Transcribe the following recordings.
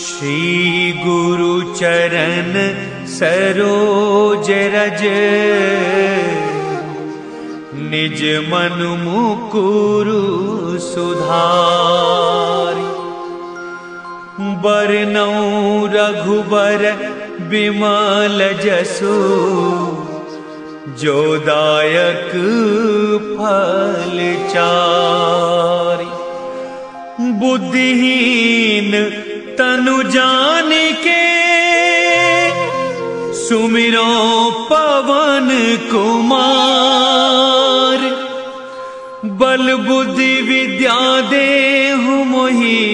श्री गुरु चरण सरोज रज। निज मन मुकुरु सुधारी। बरनौ रघुबर विमल जसु। जो दायक फल चारी। बुद्धिहीन तनु जान के सुमिरो पवन कुमार। बल बुद्धि विद्या देहु मोही।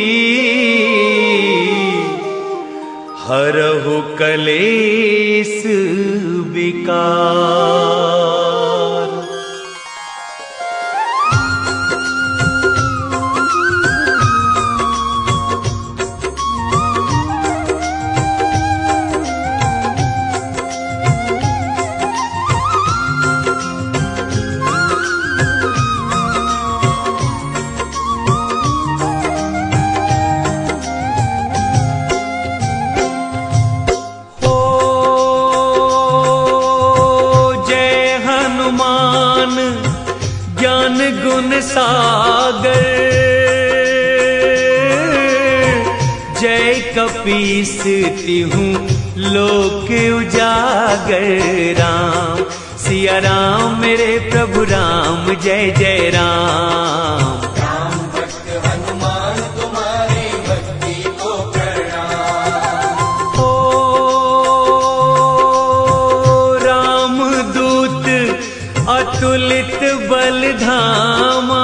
हरहु कलेस विकार। ज्ञान गुण सागर। जय कपीस तिहूँ लोक उजागर। राम, सिया राम, मेरे प्रभु राम, जय जय राम। अतुलित बलधामा।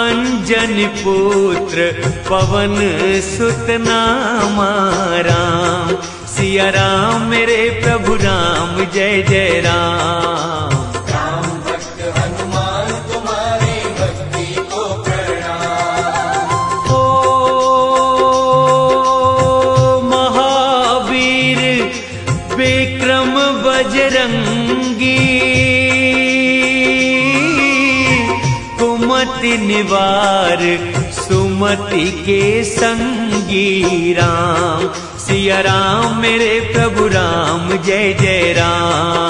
अंजन पुत्र पवन सुतनामा राम। सिया राम, मेरे प्रभु राम, जय जय राम। बजरंगी कुमति निवार, सुमति के संगी राम। सिया राम, मेरे प्रभु राम, जय जय राम।